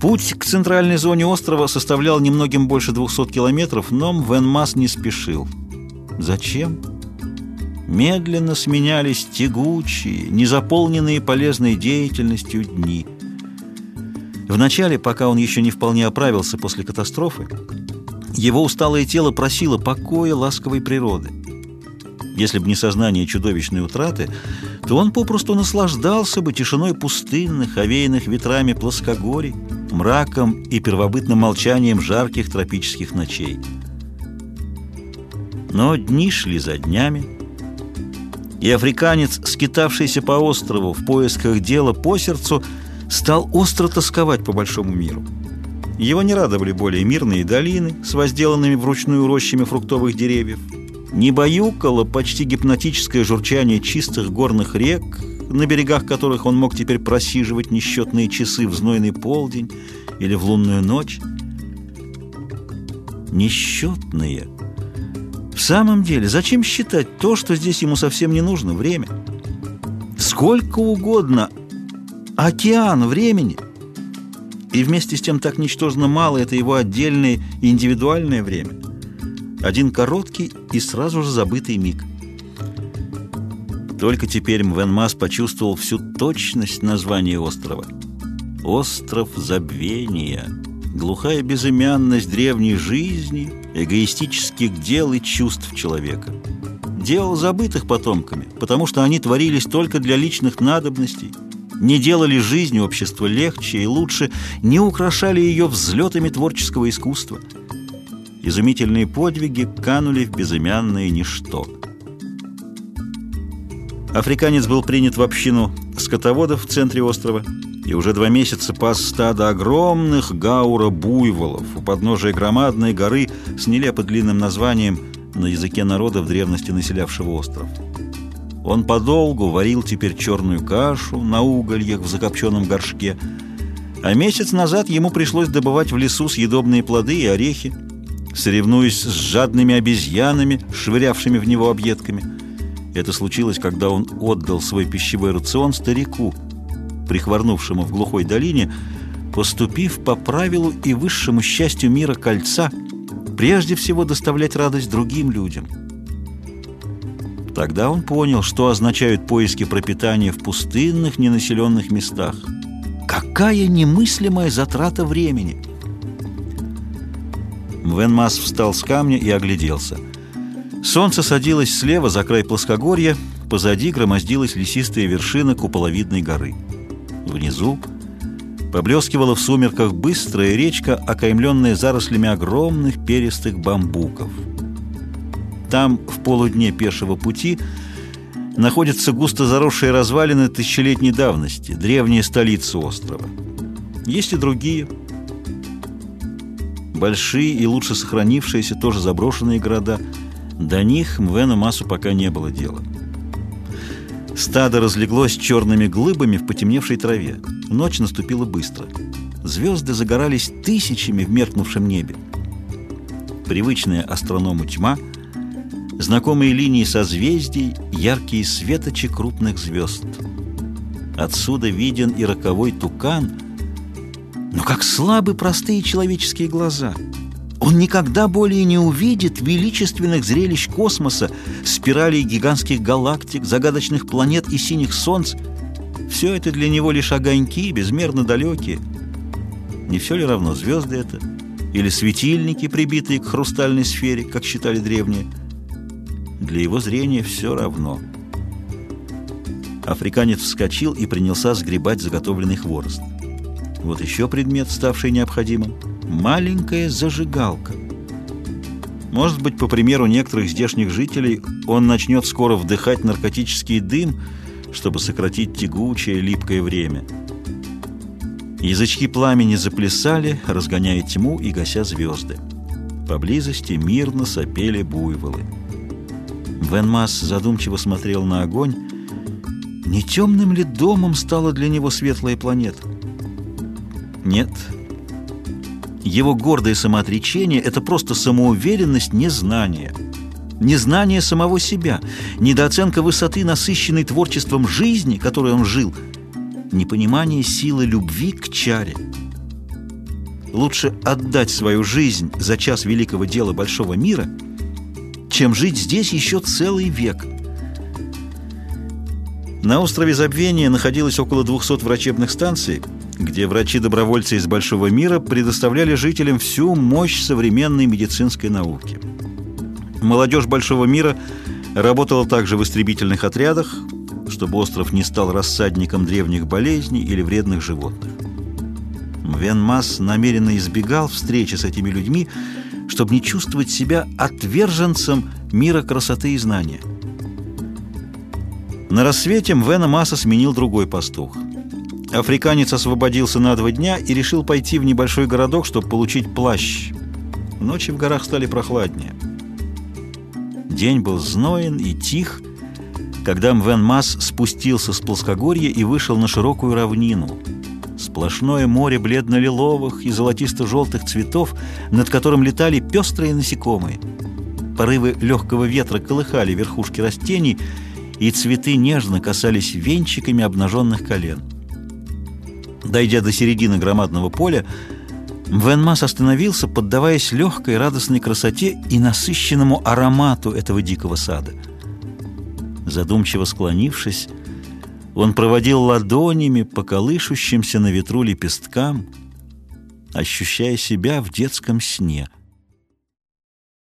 Путь к центральной зоне острова составлял немногим больше 200 километров, но Мвенмас не спешил. Зачем? Медленно сменялись тягучие, незаполненные полезной деятельностью дни. Вначале, пока он еще не вполне оправился после катастрофы, его усталое тело просило покоя ласковой природы. Если бы не сознание чудовищной утраты, то он попросту наслаждался бы тишиной пустынных, овеянных ветрами плоскогорий, мраком и первобытным молчанием жарких тропических ночей. Но дни шли за днями, и африканец, скитавшийся по острову в поисках дела по сердцу, стал остро тосковать по большому миру. Его не радовали более мирные долины с возделанными вручную рощами фруктовых деревьев, не баюкало почти гипнотическое журчание чистых горных рек, на берегах которых он мог теперь просиживать несчетные часы в знойный полдень или в лунную ночь. Несчетные. В самом деле, зачем считать то, что здесь ему совсем не нужно, время? Сколько угодно. Океан времени. И вместе с тем так ничтожно мало это его отдельное индивидуальное время. Один короткий и сразу же забытый миг. Только теперь Мвенмас почувствовал всю точность названия острова. Остров забвения, глухая безымянность древней жизни, эгоистических дел и чувств человека. Дел, забытых потомками, потому что они творились только для личных надобностей, не делали жизнь общества легче и лучше, не украшали ее взлетами творческого искусства – изумительные подвиги канули в безымянное ничто. Африканец был принят в общину скотоводов в центре острова и уже два месяца пас стадо огромных гаура-буйволов у подножия громадной горы с нелепо длинным названием на языке народа в древности населявшего остров. Он подолгу варил теперь черную кашу на угольях в закопченном горшке, а месяц назад ему пришлось добывать в лесу съедобные плоды и орехи, соревнуясь с жадными обезьянами, швырявшими в него объедками. Это случилось, когда он отдал свой пищевой рацион старику, прихворнувшему в глухой долине, поступив по правилу и высшему счастью мира кольца, прежде всего доставлять радость другим людям. Тогда он понял, что означают поиски пропитания в пустынных, ненаселенных местах. Какая немыслимая затрата времени! Мвенмас встал с камня и огляделся. Солнце садилось слева за край плоскогорья, позади громоздилась лесистая вершина куполовидной горы. Внизу поблескивала в сумерках быстрая речка, окаймленная зарослями огромных перистых бамбуков. Там, в полудне пешего пути, находятся густо заросшие развалины тысячелетней давности, древняя столица острова. Есть и другие – большие и лучше сохранившиеся, тоже заброшенные города. До них Мвену Масу пока не было дела. Стадо разлеглось черными глыбами в потемневшей траве. Ночь наступила быстро. Звезды загорались тысячами в меркнувшем небе. Привычная астроному тьма, знакомые линии созвездий, яркие светочи крупных звезд. Отсюда виден и роковой тукан — но как слабы простые человеческие глаза. Он никогда более не увидит величественных зрелищ космоса, спиралей гигантских галактик, загадочных планет и синих солнц. Все это для него лишь огоньки, безмерно далекие. Не все ли равно, звезды это? Или светильники, прибитые к хрустальной сфере, как считали древние? Для его зрения все равно. Африканец вскочил и принялся сгребать заготовленный хворост. Вот еще предмет, ставший необходимым. Маленькая зажигалка. Может быть, по примеру некоторых здешних жителей, он начнет скоро вдыхать наркотический дым, чтобы сократить тягучее, липкое время. Язычки пламени заплясали, разгоняя тьму и гася звезды. Поблизости мирно сопели буйволы. Венмас задумчиво смотрел на огонь. Не темным ли домом стала для него светлая планета? Нет. Его гордое самоотречение – это просто самоуверенность незнания. Незнание самого себя, недооценка высоты, насыщенной творчеством жизни, которой он жил, непонимание силы любви к чаре. лучше отдать свою жизнь за час великого дела большого мира, чем жить здесь еще целый век. На острове Забвения находилось около 200 врачебных станций, где врачи-добровольцы из большого мира предоставляли жителям всю мощь современной медицинской науки. Молодежь большого мира работала также в истребительных отрядах, чтобы остров не стал рассадником древних болезней или вредных животных. Венмас намеренно избегал встречи с этими людьми, чтобы не чувствовать себя отверженцем мира красоты и знания. На рассвете Мвена Масса сменил другой пастух. Африканец освободился на два дня и решил пойти в небольшой городок, чтобы получить плащ. Ночи в горах стали прохладнее. День был зноен и тих, когда Мвен Мас спустился с плоскогорья и вышел на широкую равнину – Сплошное море бледно-лиловых и золотисто-желтых цветов, над которым летали пестрые насекомые. Порывы легкого ветра колыхали верхушки растений, и цветы нежно касались венчиками обнаженных колен. Дойдя до середины громадного поля, Венмас остановился, поддаваясь легкой радостной красоте и насыщенному аромату этого дикого сада. Задумчиво склонившись, он проводил ладонями по колышущимся на ветру лепесткам, ощущая себя в детском сне —